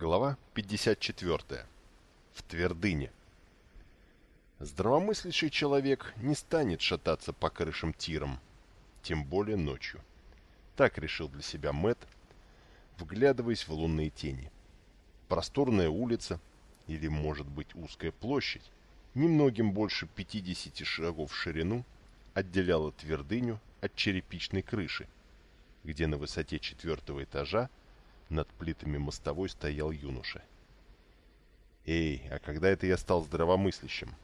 Глава 54. В твердыне. Здравомыслящий человек не станет шататься по крышам тиром, тем более ночью. Так решил для себя Мэт, вглядываясь в лунные тени. Просторная улица, или, может быть, узкая площадь, немногим больше 50 шагов в ширину, отделяла твердыню от черепичной крыши, где на высоте четвертого этажа над плитами мостовой стоял юноша. Эй, а когда это я стал здравомыслящим?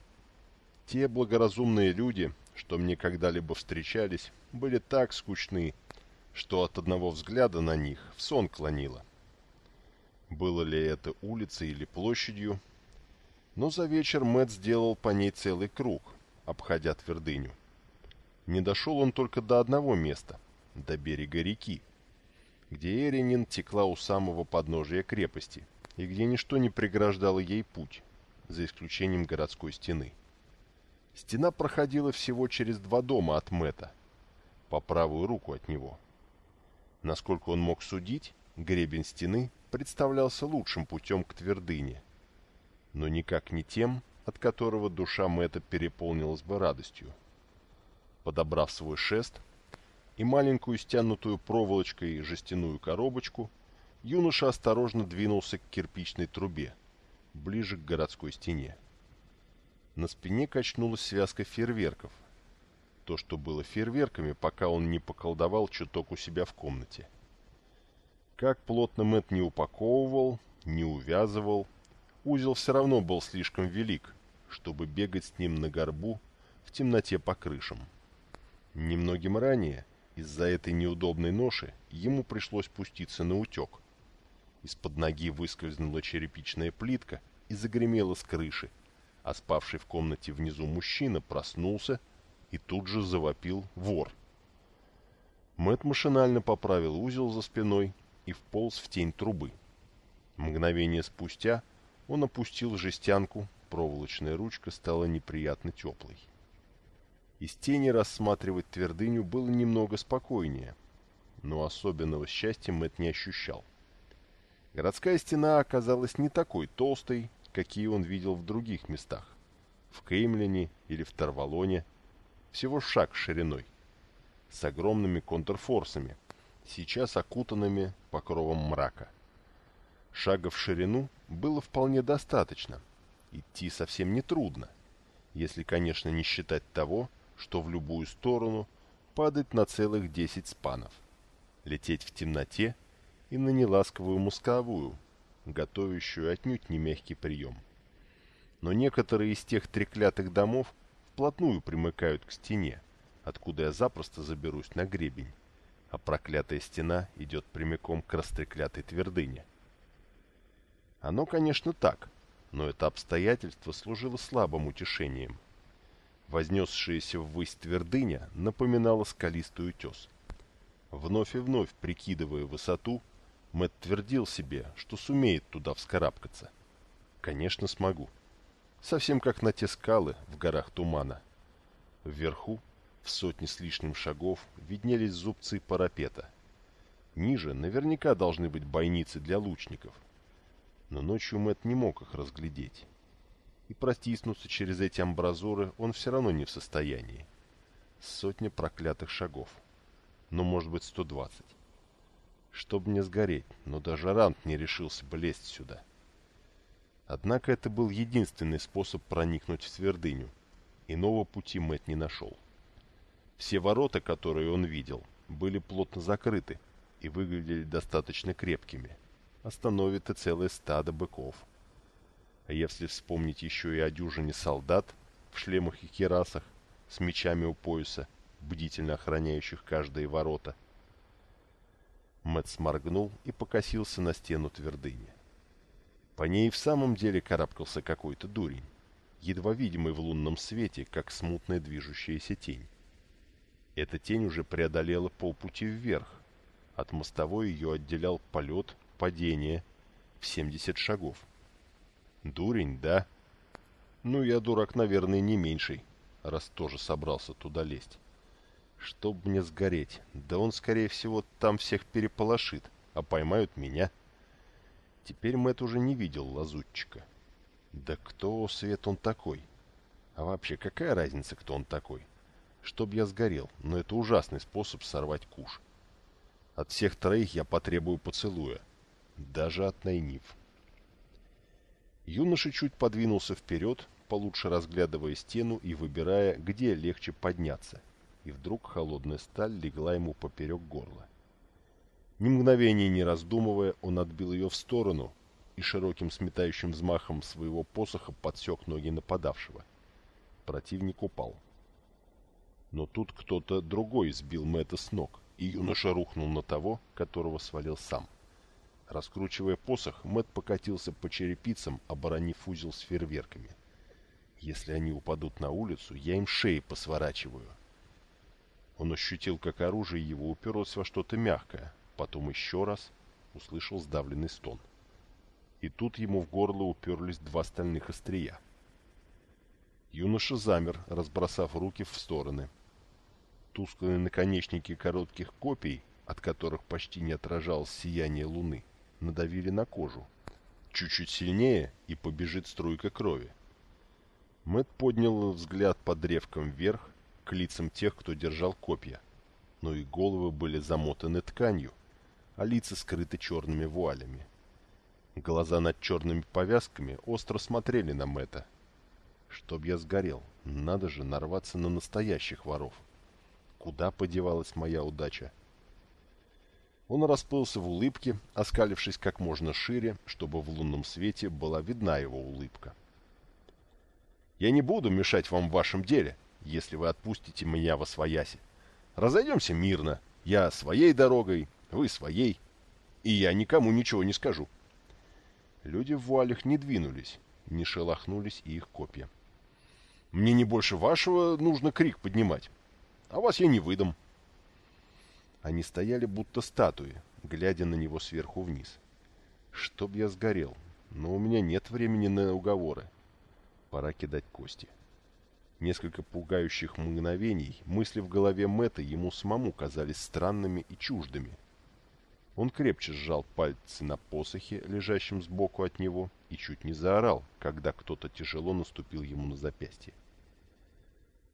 Те благоразумные люди, что мне когда-либо встречались, были так скучны, что от одного взгляда на них в сон клонило. Было ли это улицей или площадью? Но за вечер Мэтт сделал по ней целый круг, обходя твердыню. Не дошел он только до одного места, до берега реки, где Эринин текла у самого подножия крепости, и где ничто не преграждало ей путь, за исключением городской стены. Стена проходила всего через два дома от Мэта, по правую руку от него. Насколько он мог судить, гребень стены представлялся лучшим путем к твердыне, но никак не тем, от которого душа Мэта переполнилась бы радостью. Подобрав свой шест, и маленькую стянутую проволочкой жестяную коробочку, юноша осторожно двинулся к кирпичной трубе, ближе к городской стене. На спине качнулась связка фейерверков. То, что было фейерверками, пока он не поколдовал чуток у себя в комнате. Как плотно Мэтт не упаковывал, не увязывал, узел все равно был слишком велик, чтобы бегать с ним на горбу в темноте по крышам. Немногим ранее из-за этой неудобной ноши ему пришлось пуститься на утек. Из-под ноги выскользнула черепичная плитка и загремела с крыши, а спавший в комнате внизу мужчина проснулся и тут же завопил вор. Мэт машинально поправил узел за спиной и вполз в тень трубы. Мгновение спустя он опустил жестянку, проволочная ручка стала неприятно теплой. Из тени рассматривать твердыню было немного спокойнее, но особенного счастья Мэтт не ощущал. Городская стена оказалась не такой толстой, какие он видел в других местах, в Кеймлине или в Тарвалоне, всего шаг шириной, с огромными контрфорсами, сейчас окутанными покровом мрака. Шага в ширину было вполне достаточно, идти совсем нетрудно, если, конечно, не считать того, что в любую сторону падать на целых 10 спанов, лететь в темноте и на неласковую мозговую, готовящую отнюдь не мягкий прием. Но некоторые из тех треклятых домов вплотную примыкают к стене, откуда я запросто заберусь на гребень, а проклятая стена идет прямиком к растреклятой твердыне. Оно, конечно, так, но это обстоятельство служило слабым утешением – Вознесшаяся ввысь твердыня напоминала скалистый утес. Вновь и вновь прикидывая высоту, Мэтт твердил себе, что сумеет туда вскарабкаться. Конечно, смогу. Совсем как на те скалы в горах тумана. Вверху, в сотни с лишним шагов, виднелись зубцы парапета. Ниже наверняка должны быть бойницы для лучников. Но ночью Мэтт не мог их разглядеть и протиснуться через эти амбразуры он все равно не в состоянии. Сотня проклятых шагов. Ну, может быть, 120. Чтоб не сгореть, но даже Рант не решился бы лезть сюда. Однако это был единственный способ проникнуть в твердыню. Иного пути Мэт не нашел. Все ворота, которые он видел, были плотно закрыты и выглядели достаточно крепкими. Остановит и целое стадо быков. А если вспомнить еще и о дюжине солдат в шлемах и керасах с мечами у пояса, бдительно охраняющих каждые ворота. Мэтт сморгнул и покосился на стену твердыни. По ней в самом деле карабкался какой-то дурень, едва видимый в лунном свете, как смутная движущаяся тень. Эта тень уже преодолела полпути вверх. От мостовой ее отделял полет, падение в 70 шагов. Дурень, да? Ну, я дурак, наверное, не меньший, раз тоже собрался туда лезть. Чтоб мне сгореть. Да он, скорее всего, там всех переполошит, а поймают меня. Теперь Мэт уже не видел лазутчика. Да кто, Свет, он такой? А вообще, какая разница, кто он такой? Чтоб я сгорел, но это ужасный способ сорвать куш. От всех троих я потребую поцелуя. Даже от Найниф. Юноша чуть подвинулся вперед, получше разглядывая стену и выбирая, где легче подняться. И вдруг холодная сталь легла ему поперек горла. Ни мгновения не раздумывая, он отбил ее в сторону и широким сметающим взмахом своего посоха подсек ноги нападавшего. Противник упал. Но тут кто-то другой сбил Мэтта с ног, и юноша рухнул на того, которого свалил сам. Раскручивая посох, Мэт покатился по черепицам, оборонив узел с фейерверками. Если они упадут на улицу, я им шеи посворачиваю. Он ощутил, как оружие его уперлось во что-то мягкое, потом еще раз услышал сдавленный стон. И тут ему в горло уперлись два стальных острия. Юноша замер, разбросав руки в стороны. Тусклые наконечники коротких копий, от которых почти не отражалось сияние луны, надавили на кожу. Чуть-чуть сильнее, и побежит струйка крови. Мэт поднял взгляд под древком вверх, к лицам тех, кто держал копья. Но и головы были замотаны тканью, а лица скрыты черными вуалями. Глаза над черными повязками остро смотрели на Мэта. Чтоб я сгорел, надо же нарваться на настоящих воров. Куда подевалась моя удача? Он расплылся в улыбке, оскалившись как можно шире, чтобы в лунном свете была видна его улыбка. «Я не буду мешать вам в вашем деле, если вы отпустите меня во свояси. Разойдемся мирно, я своей дорогой, вы своей, и я никому ничего не скажу. Люди в вуалях не двинулись, не шелохнулись и их копья. Мне не больше вашего нужно крик поднимать, а вас я не выдам. Они стояли будто статуи, глядя на него сверху вниз. Чтоб я сгорел, но у меня нет времени на уговоры. Пора кидать кости. Несколько пугающих мгновений мысли в голове Мэтта ему самому казались странными и чуждыми — он крепче сжал пальцы на посохе, лежащем сбоку от него, и чуть не заорал, когда кто-то тяжело наступил ему на запястье.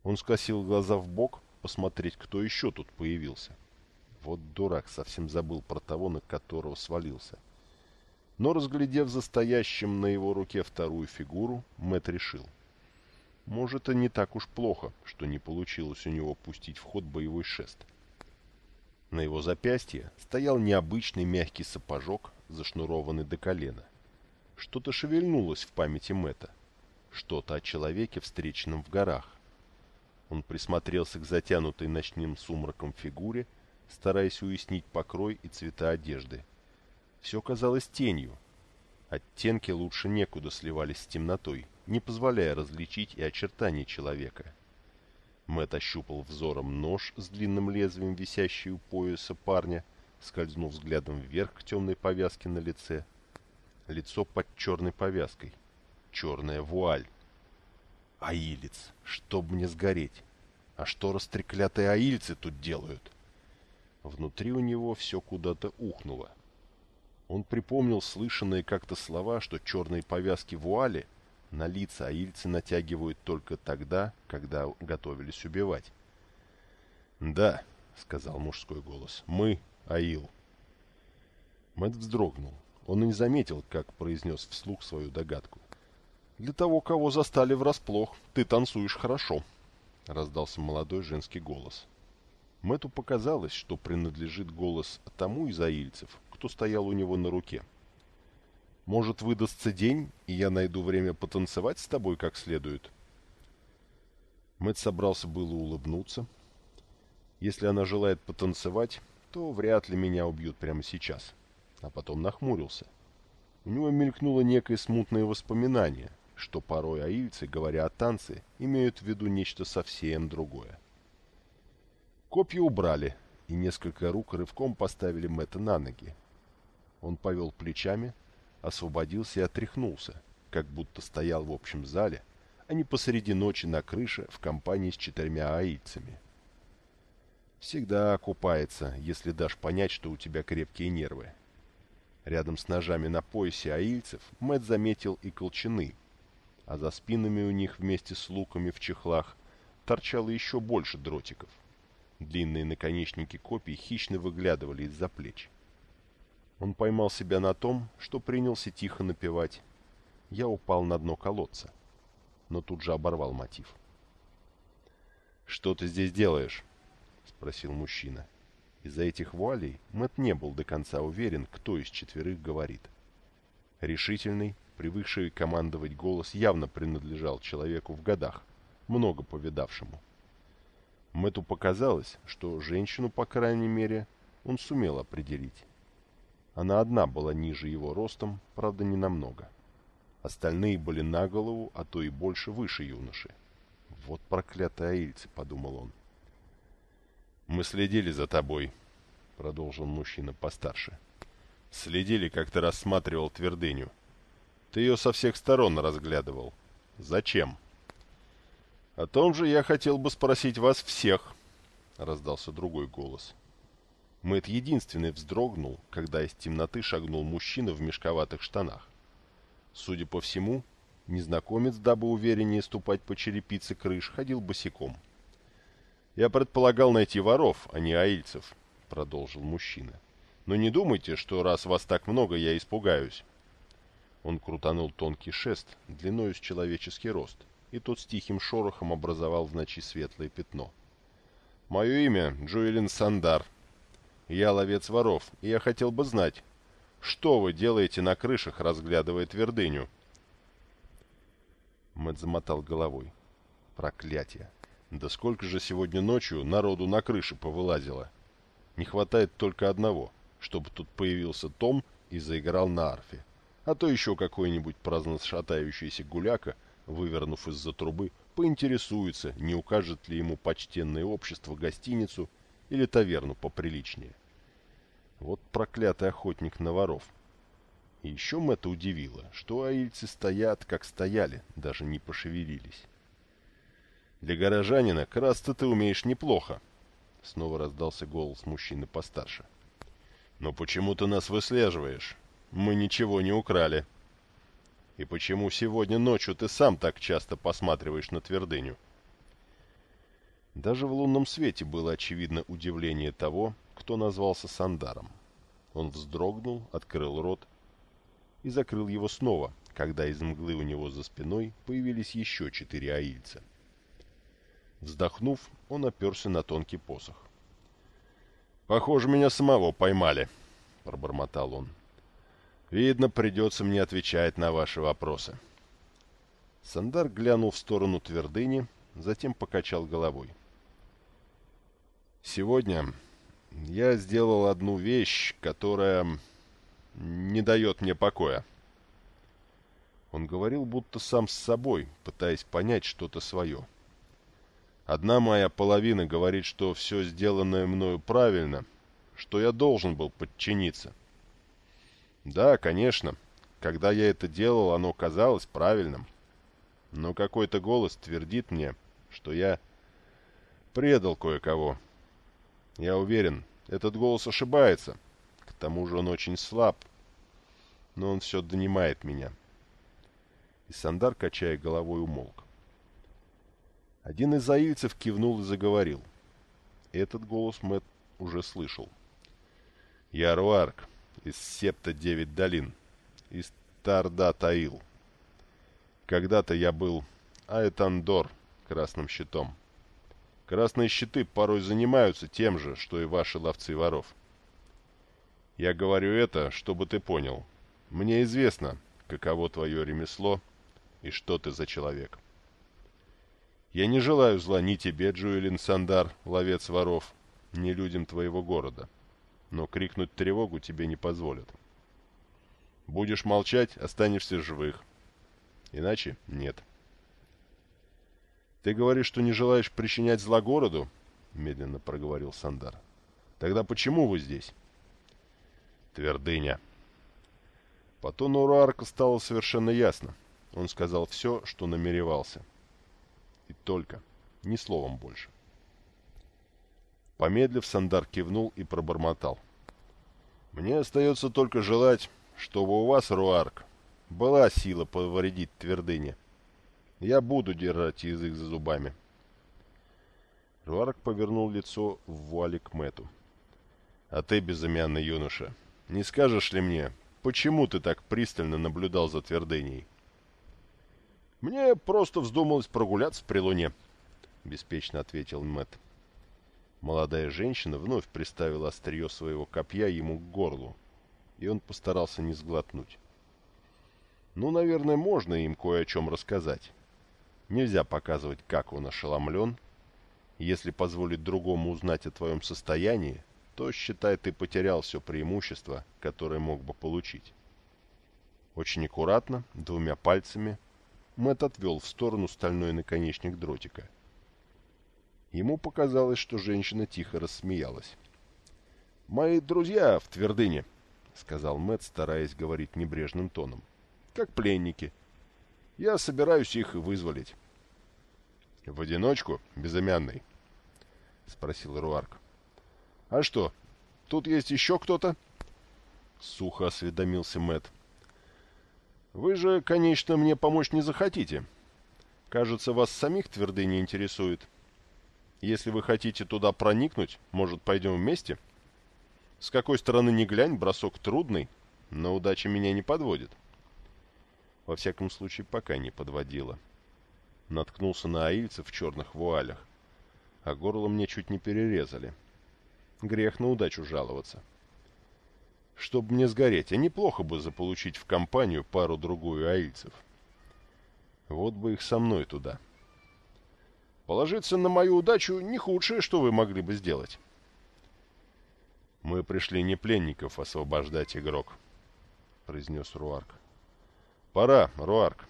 Он скосил глаза в бок, посмотреть, кто еще тут появился. Вот дурак, совсем забыл про того, на которого свалился. Но, разглядев за стоящим на его руке вторую фигуру, Мэт решил. Может, и не так уж плохо, что не получилось у него пустить в ход боевой шест. На его запястье стоял необычный мягкий сапожок, зашнурованный до колена. Что-то шевельнулось в памяти Мэта, Что-то о человеке, встреченном в горах. Он присмотрелся к затянутой ночным сумраком фигуре, стараясь уяснить покрой и цвета одежды. Все казалось тенью. Оттенки лучше некуда сливались с темнотой, не позволяя различить и очертания человека. Мэт ощупал взором нож с длинным лезвием, висящий у пояса парня, скользнув взглядом вверх к темной повязке на лице. Лицо под черной повязкой. Черная вуаль. Аилец, чтоб мне сгореть. А что растреклятые аильцы тут делают? Внутри у него все куда-то ухнуло. Он припомнил слышанные как-то слова, что черные повязки вуали — на лица аильцы натягивают только тогда, когда готовились убивать. «Да», — сказал мужской голос, — «мы — Аил». Мэтт вздрогнул. Он и не заметил, как произнес вслух свою догадку. «Для того, кого застали врасплох, ты танцуешь хорошо», — раздался молодой женский голос. Мэтту показалось, что принадлежит голос тому из аильцев, кто стоял у него на руке. Может, выдастся день, и я найду время потанцевать с тобой как следует?» Мэтт собрался было улыбнуться. «Если она желает потанцевать, то вряд ли меня убьют прямо сейчас». А потом нахмурился. У него мелькнуло некое смутное воспоминание, что порой аильцы, говоря о танце, имеют в виду нечто совсем другое. Копья убрали, и несколько рук рывком поставили Мэтта на ноги. Он повел плечами, освободился и отряхнулся, как будто стоял в общем зале, а не посреди ночи на крыше в компании с четырьмя аильцами. Всегда окупается, если дашь понять, что у тебя крепкие нервы. Рядом с ножами на поясе аильцев Мэтт заметил и колчаны, а за спинами у них вместе с луками в чехлах торчало еще больше дротиков. Длинные наконечники копий хищно выглядывали из-за плеч. Он поймал себя на том, что принялся тихо напевать. Я упал на дно колодца, но тут же оборвал мотив. «Что ты здесь делаешь?» — спросил мужчина. Из-за этих вуалей Мэт не был до конца уверен, кто из четверых говорит. Решительный, привыкший командовать голос явно принадлежал человеку в годах, много повидавшему. Мэту показалось, что женщину, по крайней мере, он сумел определить. Она одна была ниже его ростом, правда, не намного. Остальные были на голову, а то и больше выше юноши. «Вот проклятые аильцы», — подумал он. «Мы следили за тобой», — продолжил мужчина постарше. «Следили, как ты рассматривал твердыню. Ты ее со всех сторон разглядывал. Зачем?» «О том же я хотел бы спросить вас всех», — раздался другой голос. Мэт единственный вздрогнул, когда из темноты шагнул мужчина в мешковатых штанах. Судя по всему, незнакомец, дабы увереннее ступать по черепице крыш, ходил босиком. — «Я предполагал найти воров, а не аильцев», — продолжил мужчина. «Но не думайте, что раз вас так много, я испугаюсь». Он крутанул тонкий шест, длиною с человеческий рост, и тот с тихим шорохом образовал в ночи светлое пятно. «Мое имя Джуэлин Сандар. Я ловец воров, и я хотел бы знать, что вы делаете на крышах, разглядывая твердыню?» Мэтт замотал головой. «Проклятие! Да сколько же сегодня ночью народу на крыше повылазило. Не хватает только одного, чтобы тут появился Том и заиграл на арфе. А то еще какой-нибудь праздно шатающийся гуляка, вывернув из-за трубы, поинтересуется, не укажет ли ему почтенное общество гостиницу или таверну поприличнее. Вот проклятый охотник на воров. И еще Мэтта удивило, что аильцы стоят, как стояли, даже не пошевелились. Для горожанина красться ты умеешь неплохо. Снова раздался голос мужчины постарше. Но почему ты нас выслеживаешь? Мы ничего не украли. И почему сегодня ночью ты сам так часто посматриваешь на твердыню? Даже в лунном свете было очевидно удивление того, кто назвался Сандаром. Он вздрогнул, открыл рот и закрыл его снова, когда из мглы у него за спиной появились еще четыре аильца. Вздохнув, он оперся на тонкий посох. «Похоже, меня самого поймали», — пробормотал он. «Видно, придется мне отвечать на ваши вопросы». Сандар глянул в сторону твердыни, затем покачал головой. «Сегодня я сделал одну вещь, которая не дает мне покоя». Он говорил будто сам с собой, пытаясь понять что-то свое. — Одна моя половина говорит, что все сделанное мною правильно, что я должен был подчиниться. Да, конечно, когда я это делал, оно казалось правильным. Но какой-то голос твердит мне, что я предал кое-кого. Я уверен, этот голос ошибается. К тому же он очень слаб. Но он все донимает меня. И Сандар, качая головой, умолк. Один из заильцев кивнул и заговорил. Этот голос Мэт уже слышал. «Я Руарк, из Септа Девять Долин, из Тарда-Таил. Когда-то я был Аэтандор, красным щитом. Красные щиты порой занимаются тем же, что и ваши ловцы воров. Я говорю это, чтобы ты понял. Мне известно, каково твое ремесло и что ты за человек». Я не желаю зла ни тебе, Джуэлин Сандар, ловец воров, ни людям твоего города. Но крикнуть тревогу тебе не позволят. Будешь молчать, останешься живых. Иначе нет. Ты говоришь, что не желаешь причинять зла городу? Медленно проговорил Сандар. Тогда почему вы здесь? Твердыня. По тону Руарка стало совершенно ясно. Он сказал все, что намеревался. И только. Ни словом больше. Помедлив, Сандар кивнул и пробормотал. «Мне остается только желать, чтобы у вас, Руарк, была сила повредить твердыне. Я буду держать язык за зубами. Руарк повернул лицо в вуале к Мэту. А ты, безымянный юноша, не скажешь ли мне, почему ты так пристально наблюдал за твердыней? Мне просто вздумалось прогуляться при луне, беспечно ответил Мэт. Молодая женщина вновь приставила острие своего копья ему к горлу, и он постарался не сглотнуть. Ну, наверное, можно им кое о чем рассказать. Нельзя показывать, как он ошеломлен. Если позволить другому узнать о твоем состоянии, то, считай, ты потерял все преимущество, которое мог бы получить. Очень аккуратно, двумя пальцами, Мэтт отвел в сторону стальной наконечник дротика. Ему показалось, что женщина тихо рассмеялась. «Мои друзья в твердыне», — сказал Мэтт, стараясь говорить небрежным тоном как пленники. Я собираюсь их вызволить. — В одиночку, безымянный? — спросил Руарк. — А что, тут есть еще кто-то? — сухо осведомился Мэт. Вы же, конечно, мне помочь не захотите. Кажется, вас самих тверды не интересует. Если вы хотите туда проникнуть, может, пойдем вместе? С какой стороны ни глянь, бросок трудный, но удача меня не подводит. Во всяком случае, пока не подводила. Наткнулся на аильцев в черных вуалях, а горло мне чуть не перерезали. Грех на удачу жаловаться. Чтоб мне сгореть, а неплохо бы заполучить в компанию пару-другую аильцев. Вот бы их со мной туда. Положиться на мою удачу не худшее, что вы могли бы сделать. Мы пришли не пленников освобождать, игрок, произнес Руарк. «Пора, Руарк».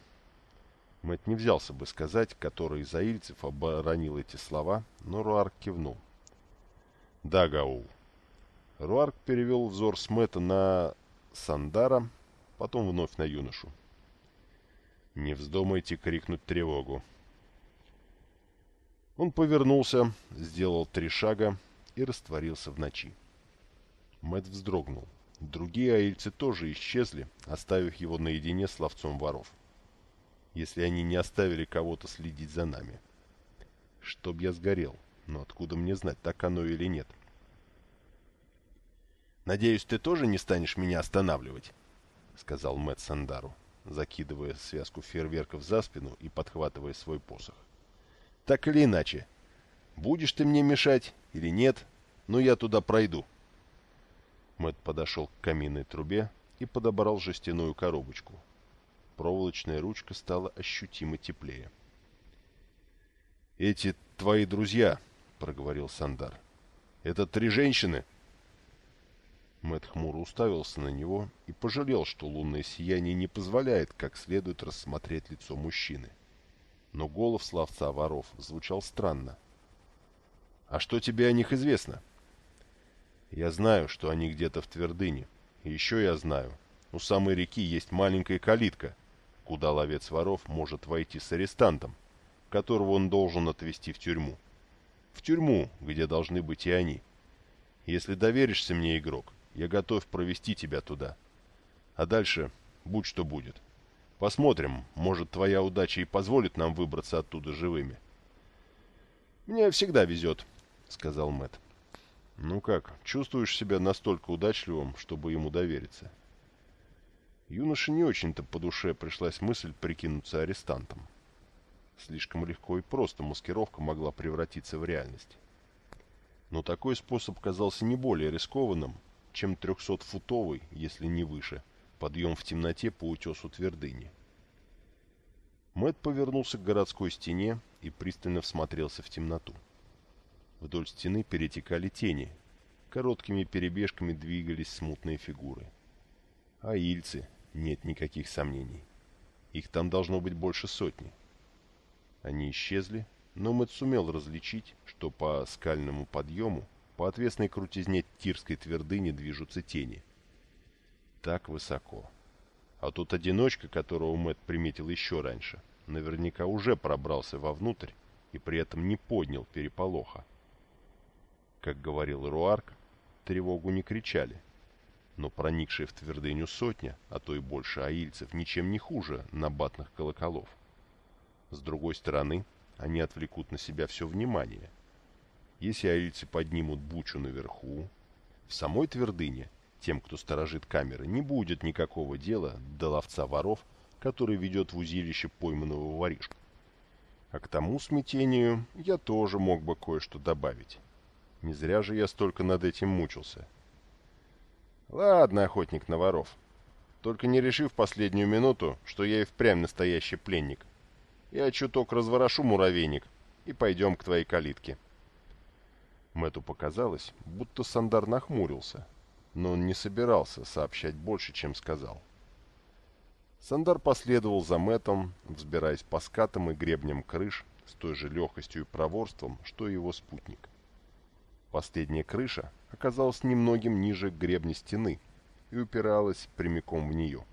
Мэтт не взялся бы сказать, который из аильцев оборонил эти слова, но Руарк кивнул. «Да, Гаул». Руарк перевел взор с Мэтта на Сандара, потом вновь на юношу. «Не вздумайте крикнуть тревогу». Он повернулся, сделал три шага и растворился в ночи. Мэтт вздрогнул. Другие аильцы тоже исчезли, оставив его наедине с ловцом воров. Если они не оставили кого-то следить за нами. Чтоб я сгорел. Но откуда мне знать, так оно или нет? «Надеюсь, ты тоже не станешь меня останавливать?» — сказал Мэтт Сандару, закидывая связку фейерверков за спину и подхватывая свой посох. «Так или иначе, будешь ты мне мешать или нет, но я туда пройду». Мэт подошел к каминной трубе и подобрал жестяную коробочку. Проволочная ручка стала ощутимо теплее. «Эти твои друзья», — проговорил Сандар. «Это три женщины?» Мэт хмуро уставился на него и пожалел, что лунное сияние не позволяет как следует рассмотреть лицо мужчины. Но голос славца воров звучал странно. «А что тебе о них известно?» Я знаю, что они где-то в твердыне. И еще я знаю, у самой реки есть маленькая калитка, куда ловец воров может войти с арестантом, которого он должен отвезти в тюрьму. В тюрьму, где должны быть и они. Если доверишься мне, игрок, я готов провести тебя туда. А дальше будь что будет. Посмотрим, может, твоя удача и позволит нам выбраться оттуда живыми. «Мне всегда везет», — сказал Мэтт. «Ну как, чувствуешь себя настолько удачливым, чтобы ему довериться?» Юноше не очень-то по душе пришлась мысль прикинуться арестантом. Слишком легко и просто маскировка могла превратиться в реальность. Но такой способ казался не более рискованным, чем трехсотфутовый, если не выше, подъем в темноте по утесу твердыни. Мэт повернулся к городской стене и пристально всмотрелся в темноту. Вдоль стены перетекали тени. Короткими перебежками двигались смутные фигуры. А ильцы, нет никаких сомнений. Их там должно быть больше сотни. Они исчезли, но Мэтт сумел различить, что по скальному подъему, по отвесной крутизне Тирской твердыни движутся тени. Так высоко. А тут одиночка, которого Мэтт приметил еще раньше, наверняка уже пробрался вовнутрь и при этом не поднял переполоха. Как говорил Руарк, тревогу не кричали. но проникшие в твердыню сотня, а то и больше аильцев, ничем не хуже набатных колоколов. С другой стороны, они отвлекут на себя все внимание. Если аильцы поднимут бучу наверху, в самой твердыне тем, кто сторожит камеры, не будет никакого дела до ловца воров, который ведет в узилище пойманного воришку. А к тому смятению я тоже мог бы кое-что добавить. Не зря же я столько над этим мучился. Ладно, охотник на воров. Только не реши в последнюю минуту, что я и впрямь настоящий пленник. Я чуток разворошу муравейник и пойдем к твоей калитке. Мэту показалось, будто Сандар нахмурился, но он не собирался сообщать больше, чем сказал. Сандар последовал за Мэтом, взбираясь по скатам и гребням крыш с той же легкостью и проворством, что и его спутник. Последняя крыша оказалась немногим ниже гребня стены и упиралась прямиком в нее.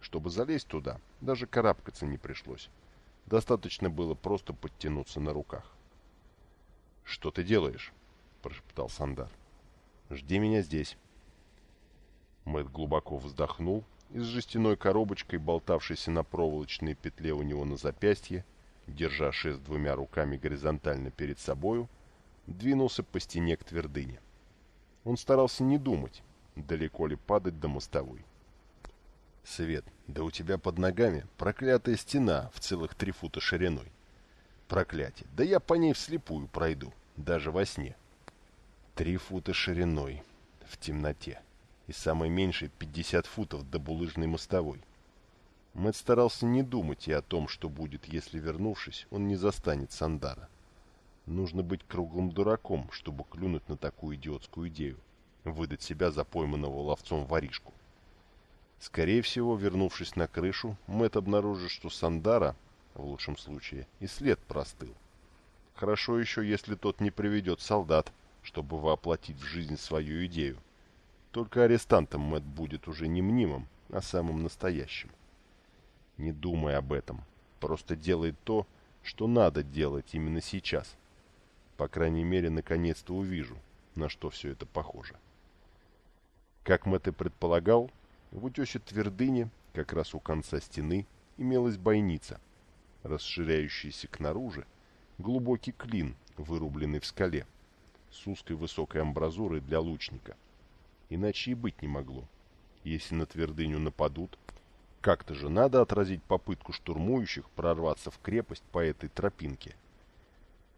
Чтобы залезть туда, даже карабкаться не пришлось. Достаточно было просто подтянуться на руках. «Что ты делаешь?» – прошептал Сандар. «Жди меня здесь». Мэтт глубоко вздохнул и с жестяной коробочкой, болтавшейся на проволочной петле у него на запястье, держа шест двумя руками горизонтально перед собою, двинулся по стене к твердыне. Он старался не думать, далеко ли падать до мостовой. «Свет, да у тебя под ногами проклятая стена в целых три фута шириной. Проклятие, да я по ней вслепую пройду, даже во сне. Три фута шириной, в темноте, и самое меньшее 50 футов до булыжной мостовой. Мэтт старался не думать и о том, что будет, если, вернувшись, он не застанет Сандара. Нужно быть круглым дураком, чтобы клюнуть на такую идиотскую идею. Выдать себя за пойманного ловцом воришку. Скорее всего, вернувшись на крышу, Мэтт обнаружит, что Сандара, в лучшем случае, и след простыл. Хорошо еще, если тот не приведет солдат, чтобы воплотить в жизнь свою идею. Только арестантом Мэтт будет уже не мнимым, а самым настоящим. Не думай об этом. Просто делай то, что надо делать именно сейчас – по крайней мере, наконец-то увижу, на что все это похоже. Как Мэтт и предполагал, в утесе твердыни, как раз у конца стены, имелась бойница, расширяющаяся к наружу, глубокий клин, вырубленный в скале, с узкой высокой амбразурой для лучника. Иначе и быть не могло. Если на твердыню нападут, как-то же надо отразить попытку штурмующих прорваться в крепость по этой тропинке –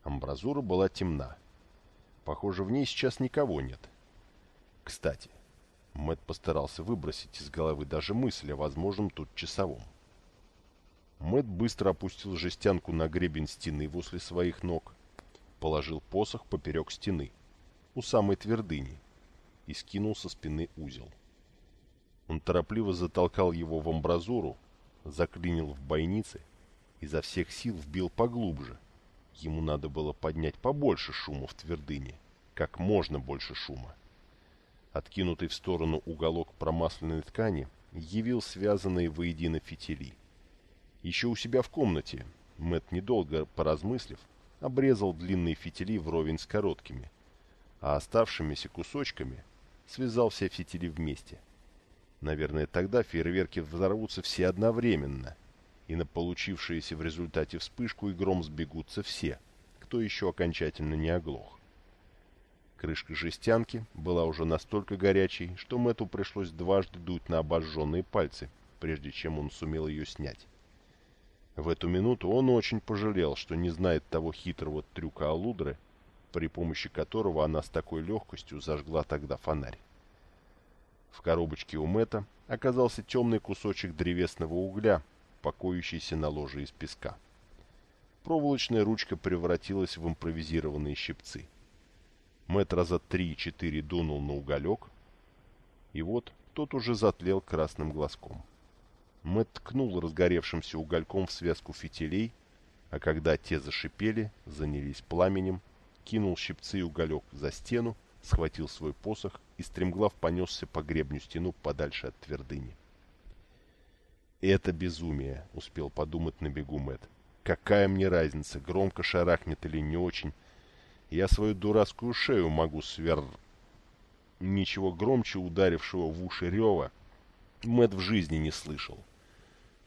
Амбразура была темна. Похоже, в ней сейчас никого нет. Кстати, Мэтт постарался выбросить из головы даже мысль о возможном тут часовом. Мэтт быстро опустил жестянку на гребень стены возле своих ног, положил посох поперек стены, у самой твердыни, и скинул со спины узел. Он торопливо затолкал его в амбразуру, заклинил в бойнице, изо всех сил вбил поглубже — Ему надо было поднять побольше шума в твердыне, как можно больше шума. Откинутый в сторону уголок промасленной ткани явил связанные воедино фитили. Еще у себя в комнате Мэт недолго поразмыслив, обрезал длинные фитили вровень с короткими, а оставшимися кусочками связал все фитили вместе. Наверное, тогда фейерверки взорвутся все одновременно — и на получившиеся в результате вспышку и гром сбегутся все, кто еще окончательно не оглох. Крышка жестянки была уже настолько горячей, что Мэтту пришлось дважды дуть на обожженные пальцы, прежде чем он сумел ее снять. В эту минуту он очень пожалел, что не знает того хитрого трюка Алудры, при помощи которого она с такой легкостью зажгла тогда фонарь. В коробочке у Мэтта оказался темный кусочек древесного угля, покоящийся на ложе из песка. Проволочная ручка превратилась в импровизированные щипцы. Мэтт раза три-четыре дунул на уголек, и вот тот уже затлел красным глазком. Мэтт ткнул разгоревшимся угольком в связку фитилей, а когда те зашипели, занялись пламенем, кинул щипцы и уголек за стену, схватил свой посох и стремглав понесся по гребню стену подальше от твердыни. «Это безумие», — успел подумать на бегу Мэтт. «Какая мне разница, громко шарахнет или не очень? Я свою дурацкую шею могу свер...» Ничего громче ударившего в уши рева Мэт в жизни не слышал.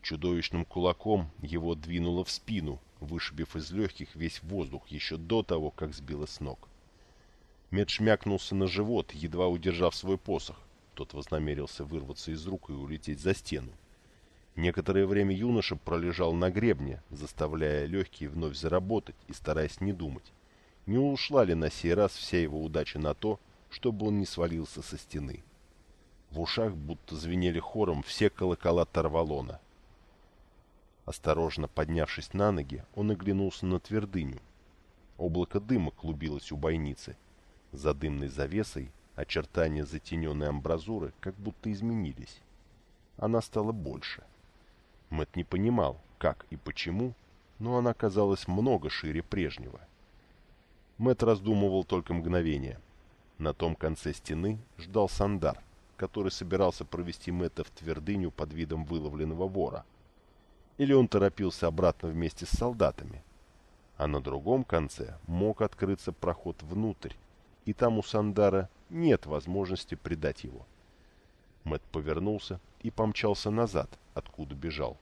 Чудовищным кулаком его двинуло в спину, вышибив из легких весь воздух еще до того, как сбило с ног. Мед шмякнулся на живот, едва удержав свой посох. Тот вознамерился вырваться из рук и улететь за стену. Некоторое время юноша пролежал на гребне, заставляя легкие вновь заработать и стараясь не думать. Не ушла ли на сей раз вся его удача на то, чтобы он не свалился со стены? В ушах будто звенели хором все колокола Тарвалона. Осторожно поднявшись на ноги, он оглянулся на твердыню. Облако дыма клубилось у бойницы. За дымной завесой очертания затененной амбразуры как будто изменились. Она стала больше. Мэт не понимал, как и почему, но она казалась много шире прежнего. Мэт раздумывал только мгновение. На том конце стены ждал Сандар, который собирался провести Мэтта в твердыню под видом выловленного вора. Или он торопился обратно вместе с солдатами. А на другом конце мог открыться проход внутрь, и там у Сандара нет возможности предать его. Мэт повернулся и помчался назад, откуда бежал,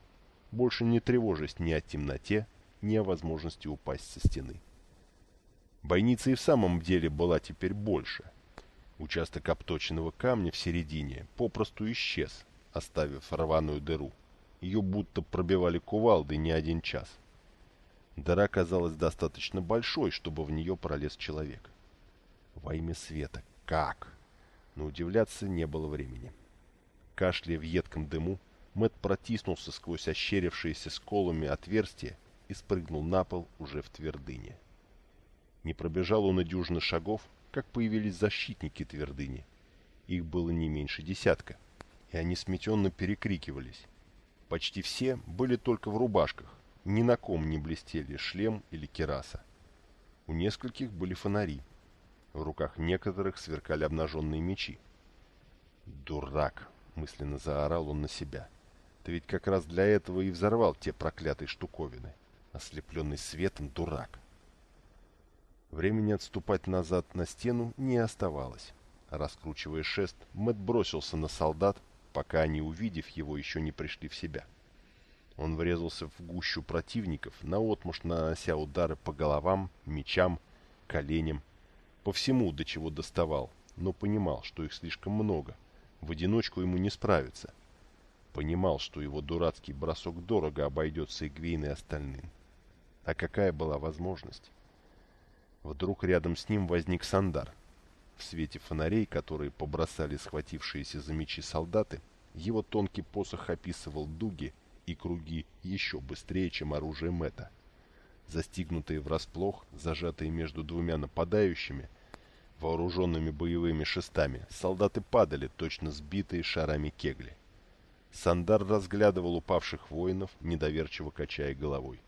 больше не тревожась ни о темноте, ни о возможности упасть со стены. Бойница и в самом деле была теперь больше. Участок обточенного камня в середине попросту исчез, оставив рваную дыру. Ее будто пробивали кувалды не один час. Дыра казалась достаточно большой, чтобы в нее пролез человек. Во имя света. Как? Но удивляться не было времени. Кашляя в едком дыму, Мэт протиснулся сквозь ощерившиеся сколами отверстия и спрыгнул на пол уже в твердыне. Не пробежал он и дюжины шагов, как появились защитники твердыни. Их было не меньше десятка, и они сметенно перекрикивались. Почти все были только в рубашках, ни на ком не блестели шлем или кераса. У нескольких были фонари, в руках некоторых сверкали обнаженные мечи. «Дурак!» — мысленно заорал он на себя. «Ты ведь как раз для этого и взорвал те проклятые штуковины. Ослепленный светом дурак!» Времени отступать назад на стену не оставалось. Раскручивая шест, Мэт бросился на солдат, пока они, увидев его, еще не пришли в себя. Он врезался в гущу противников, наотмашь нанося удары по головам, мечам, коленям по всему, до чего доставал, но понимал, что их слишком много. В одиночку ему не справиться. Понимал, что его дурацкий бросок дорого обойдется Игвейн и остальным. А какая была возможность? Вдруг рядом с ним возник Сандар. В свете фонарей, которые побросали схватившиеся за мечи солдаты, его тонкий посох описывал дуги и круги еще быстрее, чем оружие Мэтта. Застигнутые врасплох, зажатые между двумя нападающими, вооруженными боевыми шестами, солдаты падали, точно сбитые шарами кегли. Сандар разглядывал упавших воинов, недоверчиво качая головой.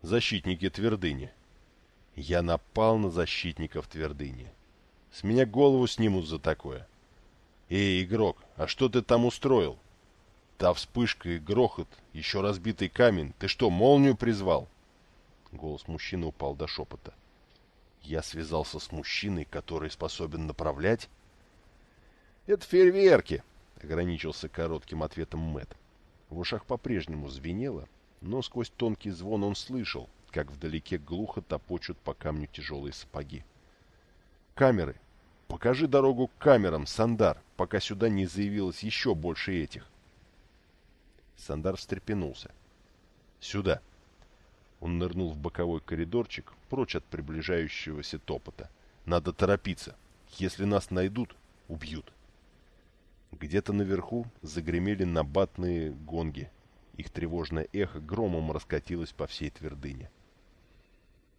«Защитники твердыни!» «Я напал на защитников твердыни. С меня голову снимут за такое!» «Эй, игрок, а что ты там устроил?» «Та вспышка и грохот, еще разбитый камень, ты что, молнию призвал?» Голос мужчины упал до шепота. Я связался с мужчиной, который способен направлять? Это фейерверки, ограничился коротким ответом Мэт. В ушах по-прежнему звенело, но сквозь тонкий звон он слышал, как вдалеке глухо топочут по камню тяжелые сапоги. «Камеры! Покажи дорогу к камерам, Сандар, пока сюда не заявилось еще больше этих!» Сандар встрепенулся. «Сюда!» Он нырнул в боковой коридорчик, прочь от приближающегося топота. «Надо торопиться. Если нас найдут, убьют». Где-то наверху загремели набатные гонги. Их тревожное эхо громом раскатилось по всей твердыне.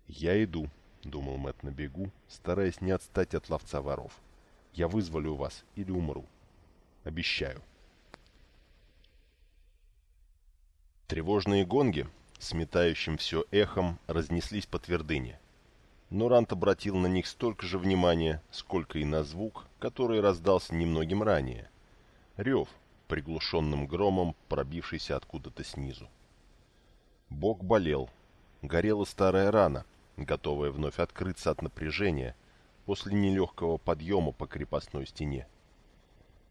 «Я иду», — думал Мэтт на бегу, стараясь не отстать от ловца воров. «Я вызволю вас или умру. Обещаю». Тревожные гонги сметающим все эхом, разнеслись по твердыне. Но Рант обратил на них столько же внимания, сколько и на звук, который раздался немногим ранее. Рев, приглушенным громом, пробившийся откуда-то снизу. Бог болел. Горела старая рана, готовая вновь открыться от напряжения, после нелегкого подъема по крепостной стене.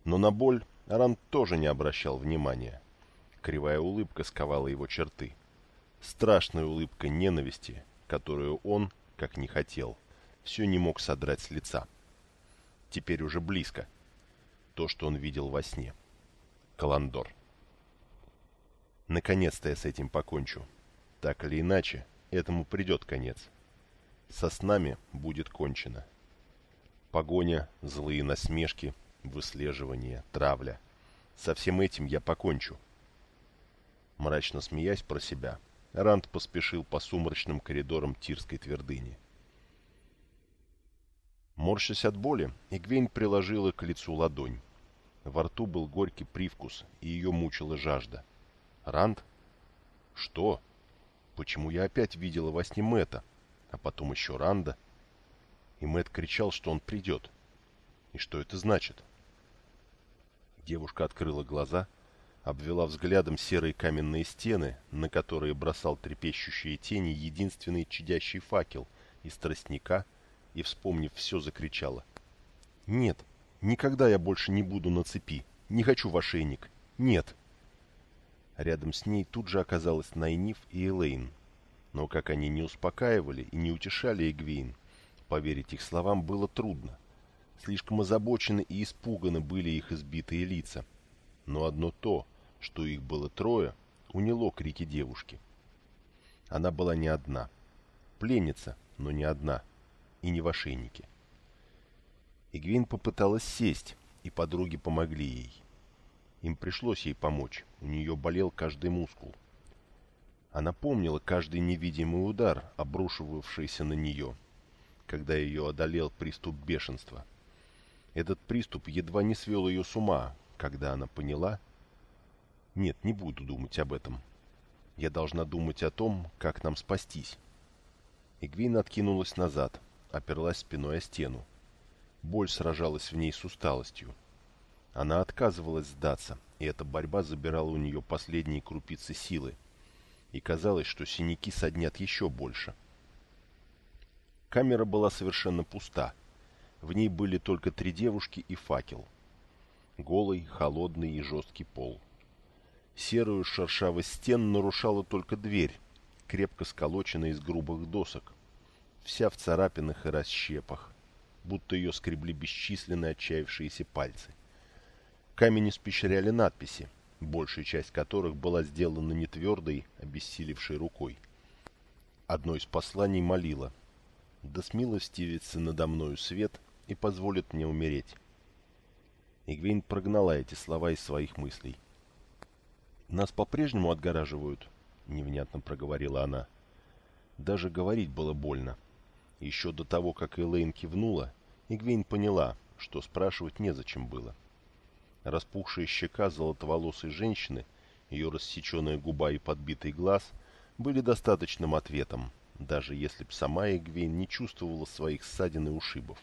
Но на боль Ранд тоже не обращал внимания. Кривая улыбка сковала его черты. Страшная улыбка ненависти, которую он, как не хотел, все не мог содрать с лица. Теперь уже близко. То, что он видел во сне. Каландор. Наконец-то я с этим покончу. Так или иначе, этому придет конец. Со снами будет кончено. Погоня, злые насмешки, выслеживание, травля. Со всем этим я покончу. Мрачно смеясь про себя, Ранд поспешил по сумрачным коридорам Тирской твердыни. Морщась от боли, Игвейн приложила к лицу ладонь. Во рту был горький привкус, и ее мучила жажда. «Ранд? Что? Почему я опять видела во сне Мэтта, а потом еще Ранда?» И Мэтт кричал, что он придет. И что это значит? Девушка открыла глаза обвела взглядом серые каменные стены, на которые бросал трепещущие тени единственный чадящий факел из тростника, и, вспомнив все, закричала. «Нет, никогда я больше не буду на цепи, не хочу в ошейник, нет!» Рядом с ней тут же оказалась Найниф и Элейн, но как они не успокаивали и не утешали Эгвейн, поверить их словам было трудно. Слишком озабочены и испуганы были их избитые лица. Но одно то — что их было трое, уняло крики девушки. Она была не одна. Пленница, но не одна. И не в ошейнике. Игвин попыталась сесть, и подруги помогли ей. Им пришлось ей помочь, у нее болел каждый мускул. Она помнила каждый невидимый удар, обрушивавшийся на нее, когда ее одолел приступ бешенства. Этот приступ едва не свел ее с ума, когда она поняла, нет, не буду думать об этом. Я должна думать о том, как нам спастись. Игвин откинулась назад, оперлась спиной о стену. Боль сражалась в ней с усталостью. Она отказывалась сдаться, и эта борьба забирала у нее последние крупицы силы. И казалось, что синяки соднят еще больше. Камера была совершенно пуста. В ней были только три девушки и факел. Голый, холодный и жесткий пол. Серую шершавость стен нарушала только дверь, крепко сколоченная из грубых досок, вся в царапинах и расщепах, будто ее скребли бесчисленные отчаявшиеся пальцы. Камень испещряли надписи, большая часть которых была сделана не твердой, обессилевшей рукой. Одно из посланий молило «Да смилостивится надо мною свет и позволит мне умереть». Игвейн прогнала эти слова из своих мыслей. «Нас по-прежнему отгораживают», — невнятно проговорила она. Даже говорить было больно. Еще до того, как Элейн кивнула, Игвейн поняла, что спрашивать незачем было. Распухшая щека золотоволосой женщины, ее рассеченная губа и подбитый глаз были достаточным ответом, даже если б сама Игвейн не чувствовала своих ссадин и ушибов.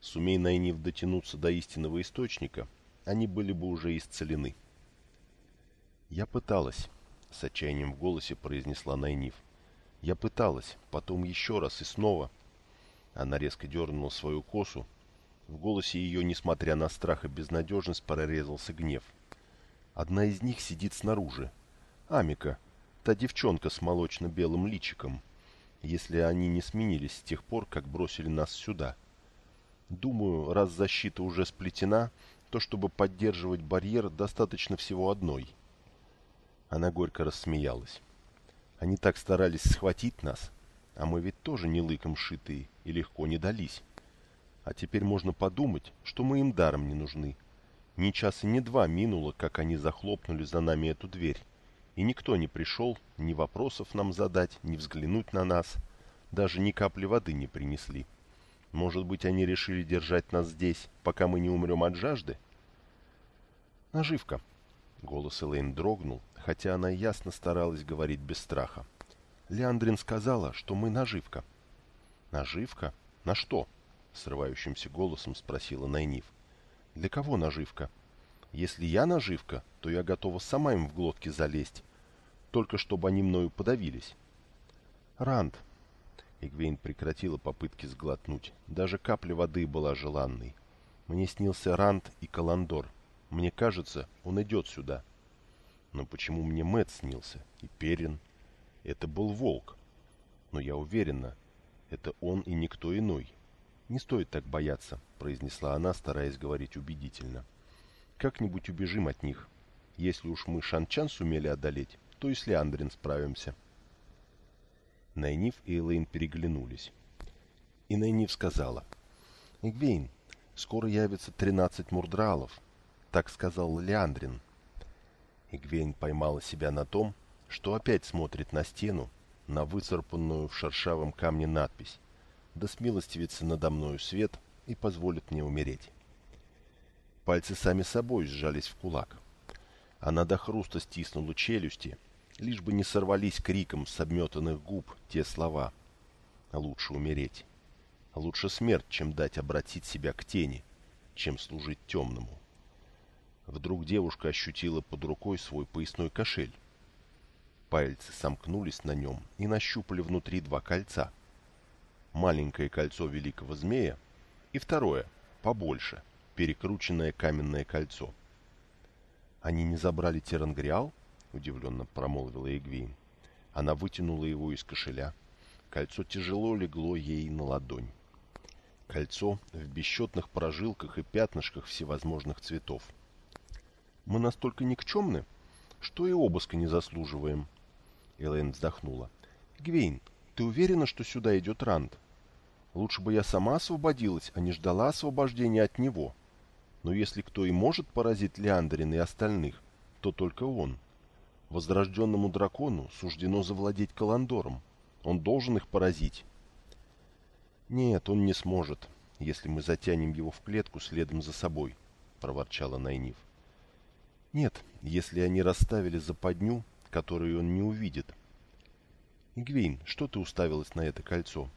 Сумей Найнив дотянуться до истинного источника, они были бы уже исцелены. «Я пыталась», — с отчаянием в голосе произнесла Найниф. «Я пыталась, потом еще раз и снова». Она резко дернула свою косу. В голосе ее, несмотря на страх и безнадежность, прорезался гнев. Одна из них сидит снаружи. Амика, та девчонка с молочно-белым личиком, если они не сменились с тех пор, как бросили нас сюда. Думаю, раз защита уже сплетена, то чтобы поддерживать барьер, достаточно всего одной — она горько рассмеялась. Они так старались схватить нас, а мы ведь тоже не лыком шитые и легко не дались. А теперь можно подумать, что мы им даром не нужны. Ни час и ни два минуло, как они захлопнули за нами эту дверь. И никто не пришел ни вопросов нам задать, ни взглянуть на нас. Даже ни капли воды не принесли. Может быть, они решили держать нас здесь, пока мы не умрем от жажды? Наживка. Голос Элейн дрогнул, хотя она ясно старалась говорить без страха. Леандрин сказала, что мы наживка. Наживка? На что? Срывающимся голосом спросила Найниф. Для кого наживка? Если я наживка, то я готова сама им в глотки залезть, только чтобы они мною подавились. Ранд, Игвейн прекратила попытки сглотнуть. Даже капля воды была желанной. Мне снился Ранд и Каландор. Мне кажется, он идет сюда. Но почему мне Мэт снился? И Перин? Это был волк. Но я уверена, это он и никто иной. Не стоит так бояться, произнесла она, стараясь говорить убедительно. Как-нибудь убежим от них. Если уж мы Шанчан сумели одолеть, то и с Леандрин справимся. Найниф и Элейн переглянулись. И Найниф сказала. «Игвейн, скоро явится тринадцать мурдралов», — так сказал Леандрин. Игвейн поймала себя на том, что опять смотрит на стену, на выцарпанную в шершавом камне надпись «Да смилостивится надо мною свет и позволит мне умереть». Пальцы сами собой сжались в кулак. Она до хруста стиснула челюсти — лишь бы не сорвались криком с обметанных губ те слова. Лучше умереть. Лучше смерть, чем дать обратить себя к тени, чем служить темному. Вдруг девушка ощутила под рукой свой поясной кошель. Пальцы сомкнулись на нем и нащупали внутри два кольца. Маленькое кольцо великого змея и второе, побольше, перекрученное каменное кольцо. Они не забрали Терангриал? — удивленно промолвила Эгвейн. Она вытянула его из кошеля. Кольцо тяжело легло ей на ладонь. Кольцо в бесчетных прожилках и пятнышках всевозможных цветов. «Мы настолько никчемны, что и обыска не заслуживаем», — Элэйн вздохнула. «Гвейн, ты уверена, что сюда идет Ранд? Лучше бы я сама освободилась, а не ждала освобождения от него. Но если кто и может поразить Леандрин и остальных, то только он». Возрожденному дракону суждено завладеть Каландором. Он должен их поразить. Нет, он не сможет, если мы затянем его в клетку следом за собой, проворчала Найниф. Нет, если они расставили западню, которую он не увидит. Игвейн, что ты уставилась на это кольцо?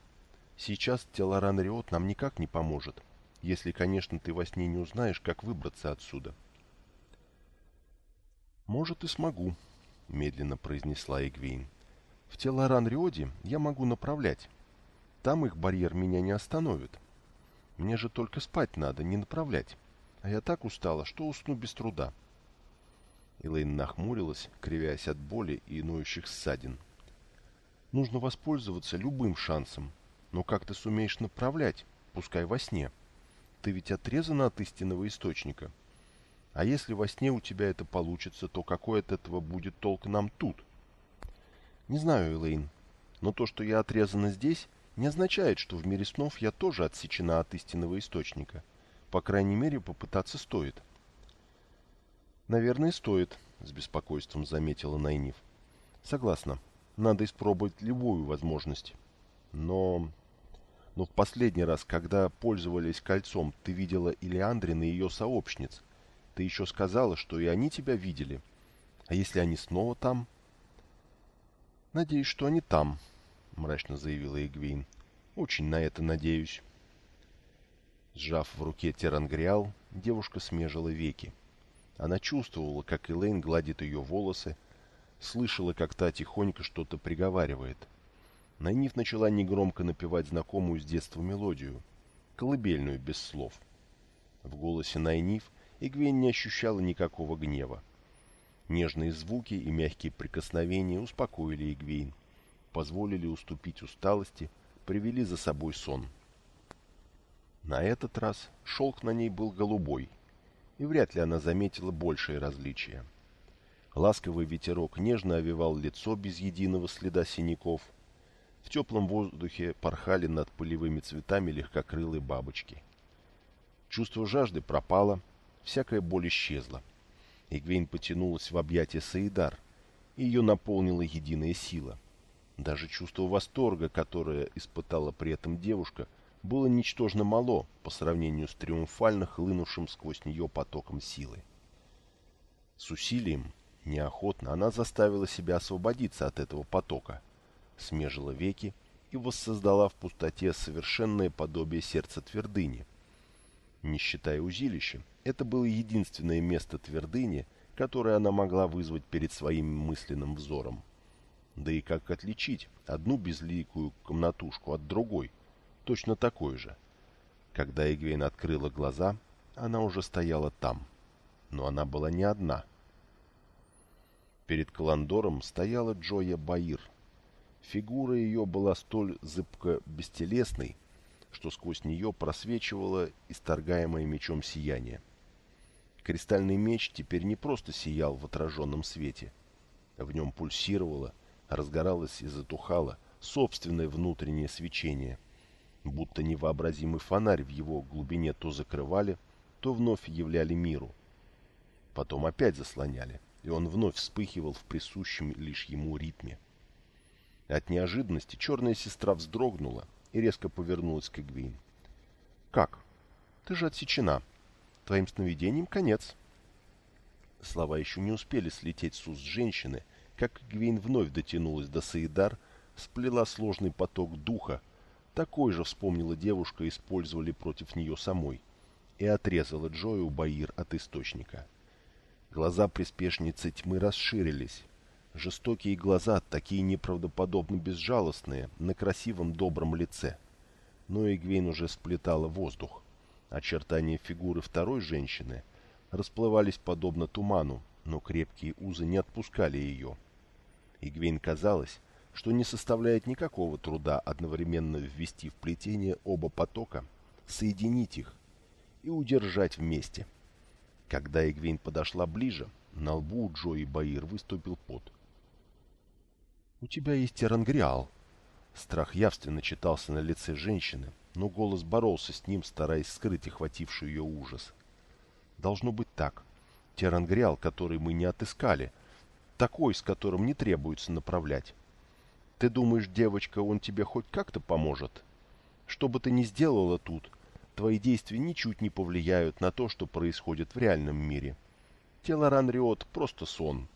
Сейчас Телоран Риот нам никак не поможет, если, конечно, ты во сне не узнаешь, как выбраться отсюда. Может и смогу, — медленно произнесла Эгвейн. «В Телоран-Риоде я могу направлять. Там их барьер меня не остановит. Мне же только спать надо, не направлять. А я так устала, что усну без труда». Элейн нахмурилась, кривясь от боли и ноющих ссадин. «Нужно воспользоваться любым шансом. Но как ты сумеешь направлять, пускай во сне? Ты ведь отрезана от истинного источника». А если во сне у тебя это получится, то какой от этого будет толк нам тут? Не знаю, Элейн, но то, что я отрезана здесь, не означает, что в мире снов я тоже отсечена от истинного источника. По крайней мере, попытаться стоит. Наверное, стоит, с беспокойством заметила Найниф. Согласна. Надо испробовать любую возможность. Но... Но в последний раз, когда пользовались кольцом, ты видела Илиандрин и ее сообщниц – ты еще сказала, что и они тебя видели. А если они снова там? Надеюсь, что они там, мрачно заявила Эгвейн. Очень на это надеюсь. Сжав в руке терангриал, девушка смежила веки. Она чувствовала, как Элейн гладит ее волосы, слышала, как та тихонько что-то приговаривает. Найниф начала негромко напевать знакомую с детства мелодию, колыбельную без слов. В голосе Найниф Игвейн не ощущала никакого гнева. Нежные звуки и мягкие прикосновения успокоили Игвейн, позволили уступить усталости, привели за собой сон. На этот раз шелк на ней был голубой, и вряд ли она заметила большее различие. Ласковый ветерок нежно овивал лицо без единого следа синяков. В теплом воздухе порхали над полевыми цветами легкокрылые бабочки. Чувство жажды пропало, всякая боль исчезла. Игвейн потянулась в объятия Саидар, и ее наполнила единая сила. Даже чувство восторга, которое испытала при этом девушка, было ничтожно мало по сравнению с триумфально хлынувшим сквозь нее потоком силы. С усилием, неохотно, она заставила себя освободиться от этого потока, смежила веки и воссоздала в пустоте совершенное подобие сердца твердыни, не считая узилища, это было единственное место твердыни, которое она могла вызвать перед своим мысленным взором. Да и как отличить одну безликую комнатушку от другой, точно такой же? Когда Эгвейн открыла глаза, она уже стояла там. Но она была не одна. Перед Каландором стояла Джоя Баир. Фигура ее была столь зыбко-бестелесной, что сквозь нее просвечивало исторгаемое мечом сияние. Кристальный меч теперь не просто сиял в отраженном свете. В нем пульсировало, разгоралось и затухало собственное внутреннее свечение, будто невообразимый фонарь в его глубине то закрывали, то вновь являли миру. Потом опять заслоняли, и он вновь вспыхивал в присущем лишь ему ритме. От неожиданности черная сестра вздрогнула и резко повернулась к Эгвейн. «Как? Ты же отсечена!» Твоим сновидением конец. Слова еще не успели слететь с уст женщины, как Гвейн вновь дотянулась до Саидар, сплела сложный поток духа, такой же, вспомнила девушка, использовали против нее самой, и отрезала Джою Баир от источника. Глаза приспешницы тьмы расширились. Жестокие глаза, такие неправдоподобно безжалостные, на красивом добром лице. Но Игвейн уже сплетала воздух. Очертания фигуры второй женщины расплывались подобно туману, но крепкие узы не отпускали ее. Игвейн казалось, что не составляет никакого труда одновременно ввести в плетение оба потока, соединить их и удержать вместе. Когда Игвейн подошла ближе, на лбу у Джои Баир выступил пот. «У тебя есть терангриал». Страх явственно читался на лице женщины, но голос боролся с ним, стараясь скрыть охвативший ее ужас. «Должно быть так. Терангриал, который мы не отыскали, такой, с которым не требуется направлять. Ты думаешь, девочка, он тебе хоть как-то поможет? Что бы ты ни сделала тут, твои действия ничуть не повлияют на то, что происходит в реальном мире. Тело Ранриот — просто сон.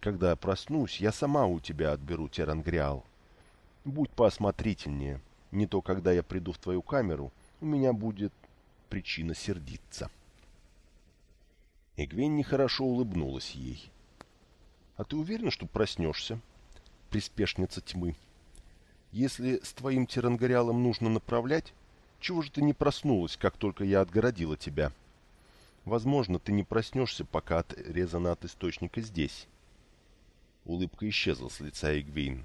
Когда я проснусь, я сама у тебя отберу Терангриал. Будь поосмотрительнее». Не то, когда я приду в твою камеру, у меня будет причина сердиться. Эгвен нехорошо улыбнулась ей. «А ты уверена, что проснешься, приспешница тьмы? Если с твоим тирангариалом нужно направлять, чего же ты не проснулась, как только я отгородила тебя? Возможно, ты не проснешься, пока отрезана от источника здесь». Улыбка исчезла с лица Эгвейн.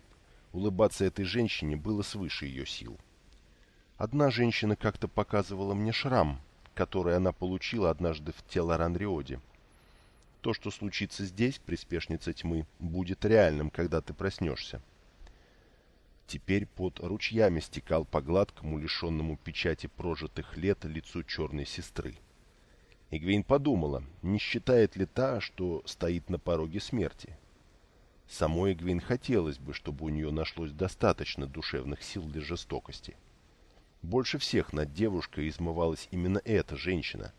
Улыбаться этой женщине было свыше ее сил. Одна женщина как-то показывала мне шрам, который она получила однажды в тело Ранриоде. То, что случится здесь, приспешница тьмы, будет реальным, когда ты проснешься. Теперь под ручьями стекал по гладкому, лишенному печати прожитых лет лицу черной сестры. Игвейн подумала, не считает ли та, что стоит на пороге смерти. Самой Эгвин хотелось бы, чтобы у нее нашлось достаточно душевных сил для жестокости. Больше всех над девушкой измывалась именно эта женщина.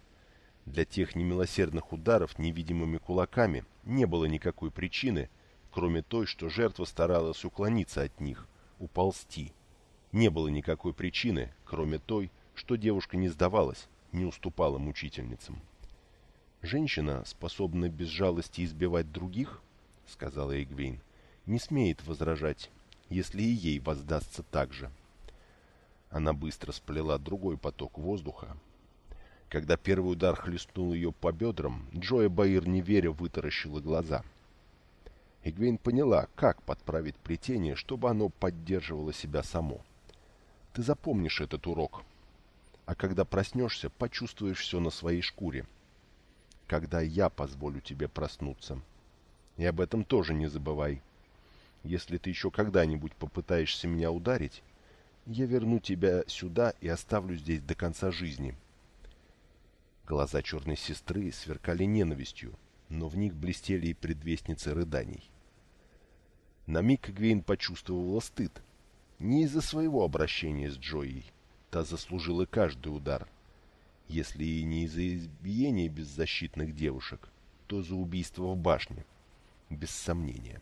Для тех немилосердных ударов невидимыми кулаками не было никакой причины, кроме той, что жертва старалась уклониться от них, уползти. Не было никакой причины, кроме той, что девушка не сдавалась, не уступала мучительницам. Женщина, способная без жалости избивать других, — сказала Эгвейн, — не смеет возражать, если и ей воздастся так же. Она быстро сплела другой поток воздуха. Когда первый удар хлестнул ее по бедрам, Джоя Баир, не веря, вытаращила глаза. Эгвейн поняла, как подправить плетение, чтобы оно поддерживало себя само. Ты запомнишь этот урок. А когда проснешься, почувствуешь все на своей шкуре. Когда я позволю тебе проснуться — и об этом тоже не забывай. Если ты еще когда-нибудь попытаешься меня ударить, я верну тебя сюда и оставлю здесь до конца жизни. Глаза черной сестры сверкали ненавистью, но в них блестели и предвестницы рыданий. На миг Гвейн почувствовала стыд. Не из-за своего обращения с Джоей. Та заслужила каждый удар. Если и не из-за избиения беззащитных девушек, то за убийство в башне без сомнения.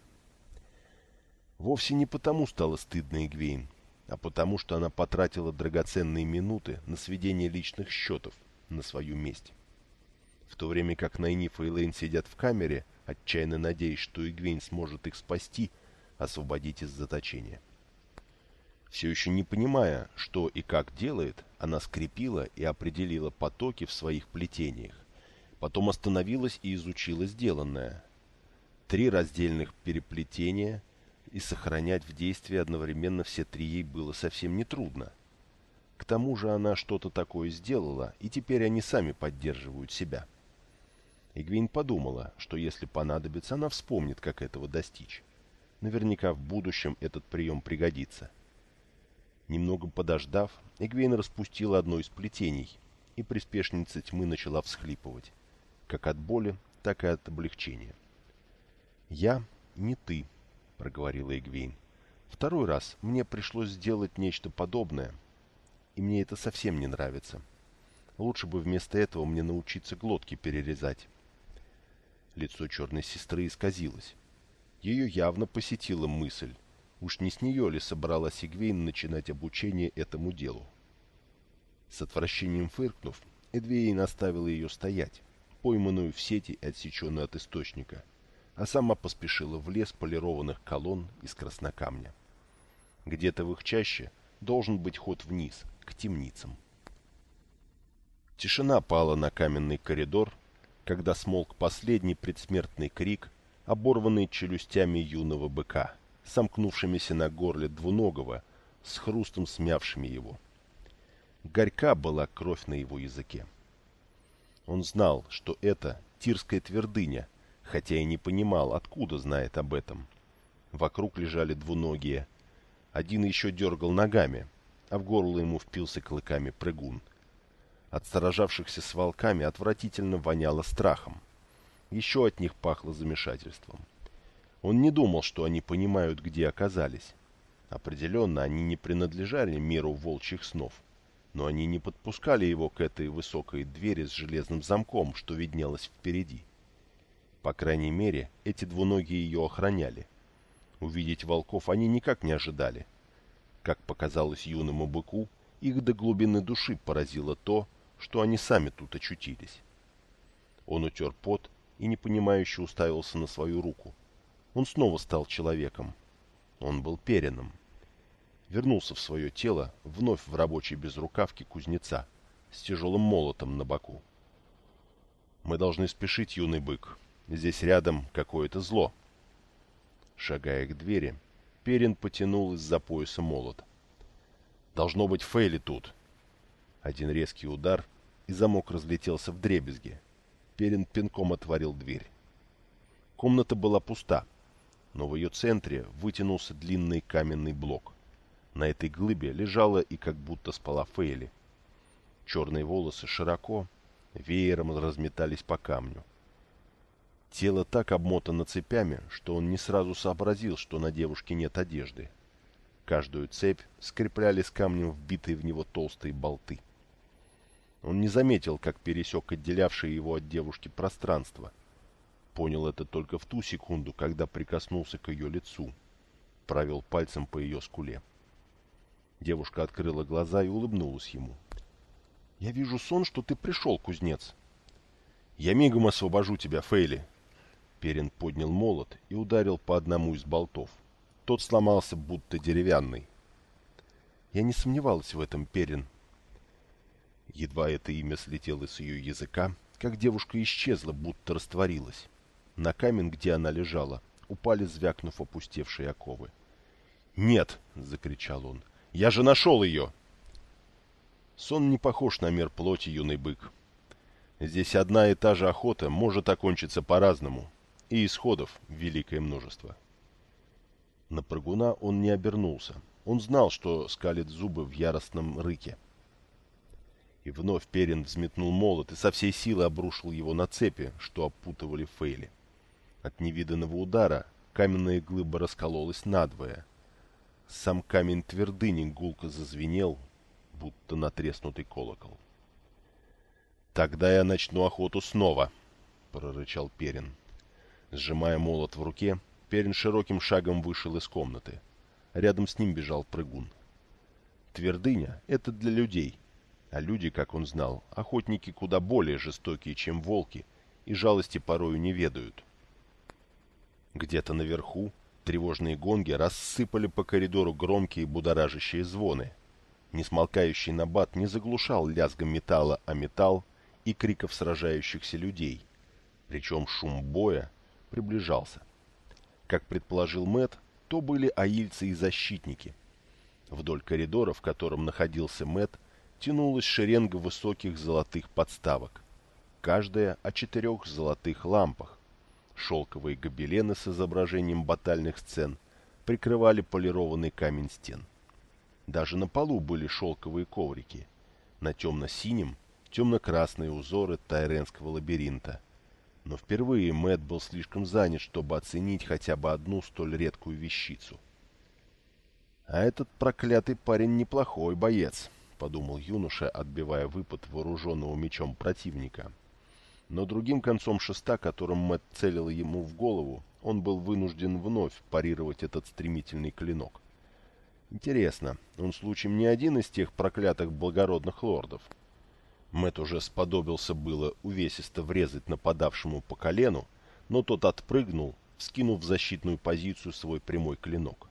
Вовсе не потому стало стыдно Игвейн, а потому что она потратила драгоценные минуты на сведение личных счетов на свою месть. В то время как Найниф и Лейн сидят в камере, отчаянно надеясь, что Игвейн сможет их спасти освободить из заточения. Все еще не понимая, что и как делает, она скрепила и определила потоки в своих плетениях. Потом остановилась и изучила сделанное. Три раздельных переплетения, и сохранять в действии одновременно все три ей было совсем нетрудно. К тому же она что-то такое сделала, и теперь они сами поддерживают себя. Игвин подумала, что если понадобится, она вспомнит, как этого достичь. Наверняка в будущем этот прием пригодится. Немного подождав, Эгвейн распустила одно из плетений, и приспешница тьмы начала всхлипывать, как от боли, так и от облегчения. «Я не ты», — проговорила Эгвейн. «Второй раз мне пришлось сделать нечто подобное, и мне это совсем не нравится. Лучше бы вместо этого мне научиться глотки перерезать». Лицо черной сестры исказилось. Ее явно посетила мысль, Уж не с нее ли собралась Игвейн начинать обучение этому делу? С отвращением фыркнув, Эдвейн оставила ее стоять, пойманную в сети и отсеченную от источника, а сама поспешила в лес полированных колонн из краснокамня. Где-то в их чаще должен быть ход вниз, к темницам. Тишина пала на каменный коридор, когда смолк последний предсмертный крик, оборванный челюстями юного быка — сомкнувшимися на горле двуногого, с хрустом смявшими его. Горька была кровь на его языке. Он знал, что это Тирская твердыня, хотя и не понимал, откуда знает об этом. Вокруг лежали двуногие. Один еще дергал ногами, а в горло ему впился клыками прыгун. От сражавшихся с волками отвратительно воняло страхом. Еще от них пахло замешательством. Он не думал, что они понимают, где оказались. Определенно, они не принадлежали миру волчьих снов. Но они не подпускали его к этой высокой двери с железным замком, что виднелось впереди. По крайней мере, эти двуногие ее охраняли. Увидеть волков они никак не ожидали. Как показалось юному быку, их до глубины души поразило то, что они сами тут очутились. Он утер пот и непонимающе уставился на свою руку – он снова стал человеком. Он был переном. Вернулся в свое тело, вновь в рабочей безрукавке кузнеца, с тяжелым молотом на боку. «Мы должны спешить, юный бык. Здесь рядом какое-то зло». Шагая к двери, Перин потянул из-за пояса молот. «Должно быть Фейли тут!» Один резкий удар, и замок разлетелся в дребезги. Перин пинком отворил дверь. Комната была пуста но в ее центре вытянулся длинный каменный блок. На этой глыбе лежала и как будто спала Фейли. Черные волосы широко, веером разметались по камню. Тело так обмотано цепями, что он не сразу сообразил, что на девушке нет одежды. Каждую цепь скрепляли с камнем вбитые в него толстые болты. Он не заметил, как пересек отделявшее его от девушки пространство — Понял это только в ту секунду, когда прикоснулся к ее лицу. Провел пальцем по ее скуле. Девушка открыла глаза и улыбнулась ему. «Я вижу сон, что ты пришел, кузнец». «Я мигом освобожу тебя, Фейли». Перин поднял молот и ударил по одному из болтов. Тот сломался, будто деревянный. Я не сомневалась в этом, Перин. Едва это имя слетело с ее языка, как девушка исчезла, будто растворилась. На камень, где она лежала, упали, звякнув опустевшие оковы. «Нет!» — закричал он. «Я же нашел ее!» Сон не похож на мир плоти, юный бык. Здесь одна и та же охота может окончиться по-разному, и исходов великое множество. На прыгуна он не обернулся. Он знал, что скалит зубы в яростном рыке. И вновь Перин взметнул молот и со всей силы обрушил его на цепи, что опутывали Фейли. От невиданного удара каменная глыба раскололась надвое. Сам камень твердыни гулко зазвенел, будто натреснутый колокол. «Тогда я начну охоту снова», — прорычал Перин. Сжимая молот в руке, Перин широким шагом вышел из комнаты. Рядом с ним бежал прыгун. Твердыня — это для людей, а люди, как он знал, охотники куда более жестокие, чем волки, и жалости порою не ведают. Где-то наверху, Тревожные гонги рассыпали по коридору громкие будоражащие звоны. Несмолкающий набат не заглушал лязгом металла о металл и криков сражающихся людей. Причем шум боя приближался. Как предположил Мэт, то были аильцы и защитники. Вдоль коридора, в котором находился Мэт, тянулась шеренга высоких золотых подставок. Каждая о четырех золотых лампах. Шелковые гобелены с изображением батальных сцен прикрывали полированный камень стен. Даже на полу были шелковые коврики. На темно-синем темно-красные узоры тайренского лабиринта. Но впервые Мэт был слишком занят, чтобы оценить хотя бы одну столь редкую вещицу. «А этот проклятый парень неплохой боец», — подумал юноша, отбивая выпад вооруженного мечом противника. Но другим концом шеста, которым Мэт целил ему в голову, он был вынужден вновь парировать этот стремительный клинок. Интересно, он случаем не один из тех проклятых благородных лордов? Мэт уже сподобился было увесисто врезать нападавшему по колену, но тот отпрыгнул, вскинув в защитную позицию свой прямой клинок.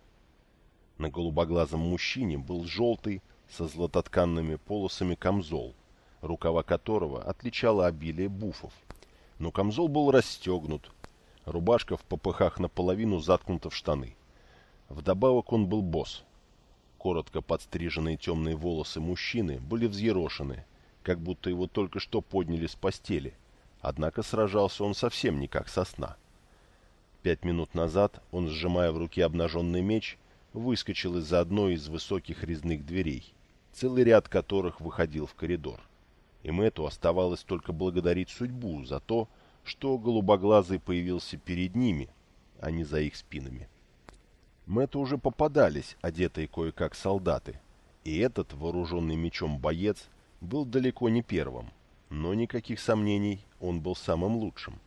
На голубоглазом мужчине был желтый, со златотканными полосами камзол, рукава которого отличало обилие буфов. Но камзол был расстегнут, рубашка в попыхах наполовину заткнута в штаны. Вдобавок он был босс. Коротко подстриженные темные волосы мужчины были взъерошены, как будто его только что подняли с постели, однако сражался он совсем не как со сна. Пять минут назад он, сжимая в руке обнаженный меч, выскочил из-за одной из высоких резных дверей, целый ряд которых выходил в коридор. И Мэтту оставалось только благодарить судьбу за то, что голубоглазый появился перед ними, а не за их спинами. Мэтту уже попадались одетые кое-как солдаты, и этот, вооруженный мечом боец, был далеко не первым, но никаких сомнений, он был самым лучшим.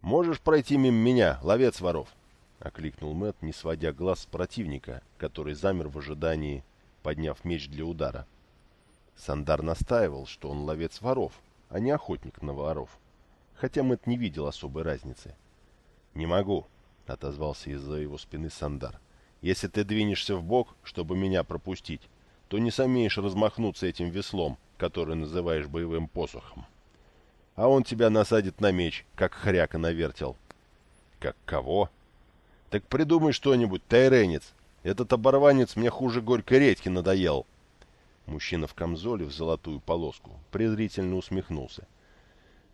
«Можешь пройти мимо меня, ловец воров?» — окликнул Мэт, не сводя глаз с противника, который замер в ожидании, подняв меч для удара. Сандар настаивал, что он ловец воров, а не охотник на воров, хотя Мэт не видел особой разницы. «Не могу», — отозвался из-за его спины Сандар. «Если ты двинешься в бок, чтобы меня пропустить, то не сумеешь размахнуться этим веслом, который называешь боевым посохом. А он тебя насадит на меч, как хряка навертел. Как кого? Так придумай что-нибудь, тайренец. Этот оборванец мне хуже горькой редьки надоел. Мужчина в камзоле в золотую полоску презрительно усмехнулся.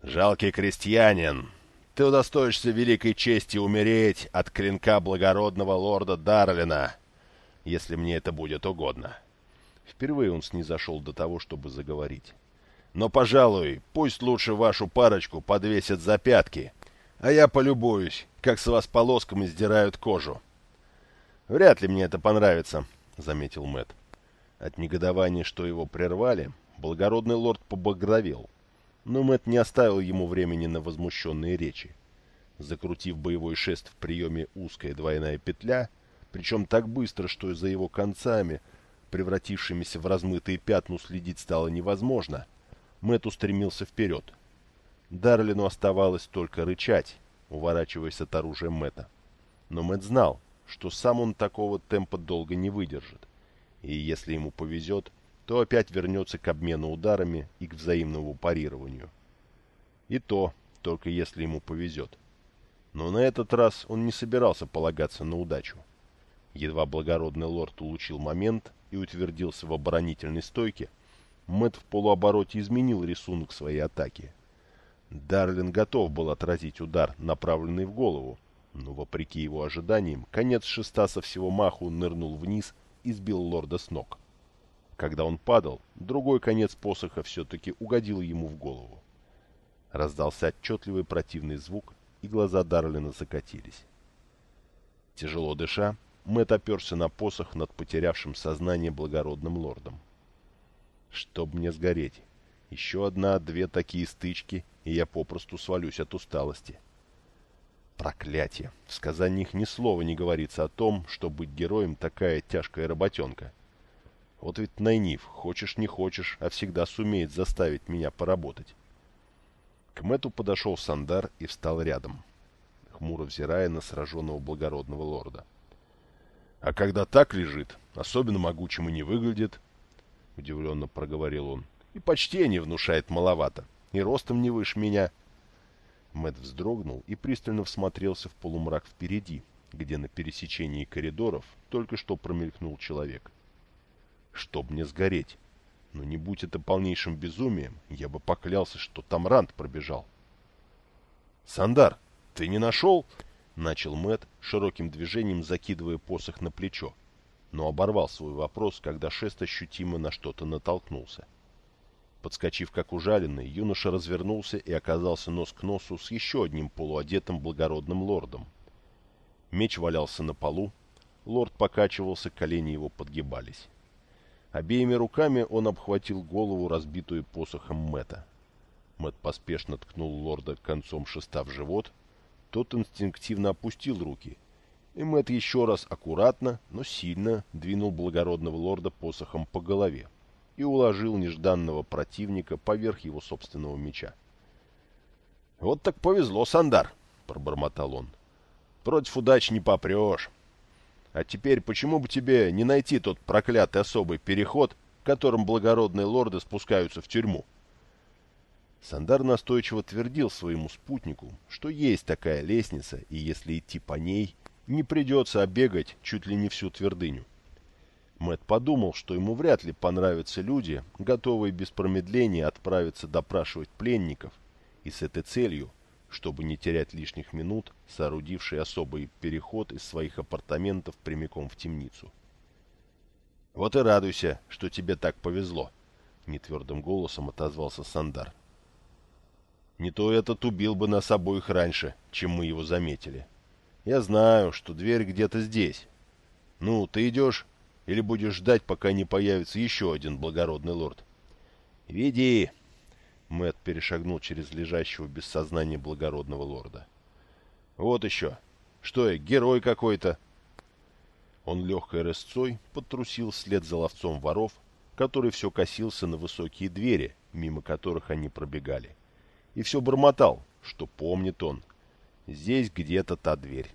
«Жалкий крестьянин! Ты удостоишься великой чести умереть от клинка благородного лорда Дарлина, если мне это будет угодно». Впервые он снизошел до того, чтобы заговорить. «Но, пожалуй, пусть лучше вашу парочку подвесят за пятки, а я полюбуюсь, как с вас полосками сдирают кожу». «Вряд ли мне это понравится», — заметил Мэт. От негодования, что его прервали, благородный лорд побагровел. Но Мэт не оставил ему времени на возмущенные речи. Закрутив боевой шест в приеме узкая двойная петля, причем так быстро, что за его концами превратившимися в размытые пятна, следить стало невозможно, Мэт устремился вперед. Дарлину оставалось только рычать, уворачиваясь от оружия Мэта. Но Мэт знал, что сам он такого темпа долго не выдержит, и если ему повезет, то опять вернется к обмену ударами и к взаимному парированию. И то, только если ему повезет. Но на этот раз он не собирался полагаться на удачу. Едва благородный лорд улучил момент, и утвердился в оборонительной стойке, Мэт в полуобороте изменил рисунок своей атаки. Дарлин готов был отразить удар, направленный в голову, но, вопреки его ожиданиям, конец шеста со всего маху нырнул вниз и сбил лорда с ног. Когда он падал, другой конец посоха все-таки угодил ему в голову. Раздался отчетливый противный звук, и глаза Дарлина закатились. Тяжело дыша, Мэт оперся на посох над потерявшим сознание благородным лордом. «Чтоб мне сгореть. Еще одна-две такие стычки, и я попросту свалюсь от усталости». Проклятие! В сказаниях ни слова не говорится о том, что быть героем такая тяжкая работенка. Вот ведь Найниф, хочешь не хочешь, а всегда сумеет заставить меня поработать. К Мэту подошел Сандар и встал рядом. хмуро взирая на сраженного благородного лорда. «А когда так лежит, особенно могучим и не выглядит», — удивленно проговорил он, — «и почтение внушает маловато, и ростом не выше меня». Мэт вздрогнул и пристально всмотрелся в полумрак впереди, где на пересечении коридоров только что промелькнул человек. «Чтоб мне сгореть! Но не будь это полнейшим безумием, я бы поклялся, что там Рант пробежал». «Сандар, ты не нашел?» — начал Мэт широким движением закидывая посох на плечо, но оборвал свой вопрос, когда шест ощутимо на что-то натолкнулся. Подскочив как ужаленный, юноша развернулся и оказался нос к носу с еще одним полуодетым благородным лордом. Меч валялся на полу, лорд покачивался, колени его подгибались. Обеими руками он обхватил голову, разбитую посохом Мэта. Мэт поспешно ткнул лорда концом шеста в живот, тот инстинктивно опустил руки, и Мэт еще раз аккуратно, но сильно двинул благородного лорда посохом по голове и уложил нежданного противника поверх его собственного меча. «Вот так повезло, Сандар!» — пробормотал он. «Против удач не попрешь. А теперь почему бы тебе не найти тот проклятый особый переход, которым благородные лорды спускаются в тюрьму?» Сандар настойчиво твердил своему спутнику, что есть такая лестница, и если идти по ней, не придется обегать чуть ли не всю твердыню. Мэт подумал, что ему вряд ли понравятся люди, готовые без промедления отправиться допрашивать пленников, и с этой целью, чтобы не терять лишних минут, соорудивший особый переход из своих апартаментов прямиком в темницу. «Вот и радуйся, что тебе так повезло», — нетвердым голосом отозвался Сандар. «Не то этот убил бы нас обоих раньше, чем мы его заметили. Я знаю, что дверь где-то здесь. Ну, ты идешь или будешь ждать, пока не появится еще один благородный лорд? Веди. Мэт перешагнул через лежащего без сознания благородного лорда. Вот еще. Что я, герой какой-то? Он легкой рысцой подтрусил вслед за ловцом воров, который все косился на высокие двери, мимо которых они пробегали. И все бормотал, что помнит он. Здесь где-то та дверь.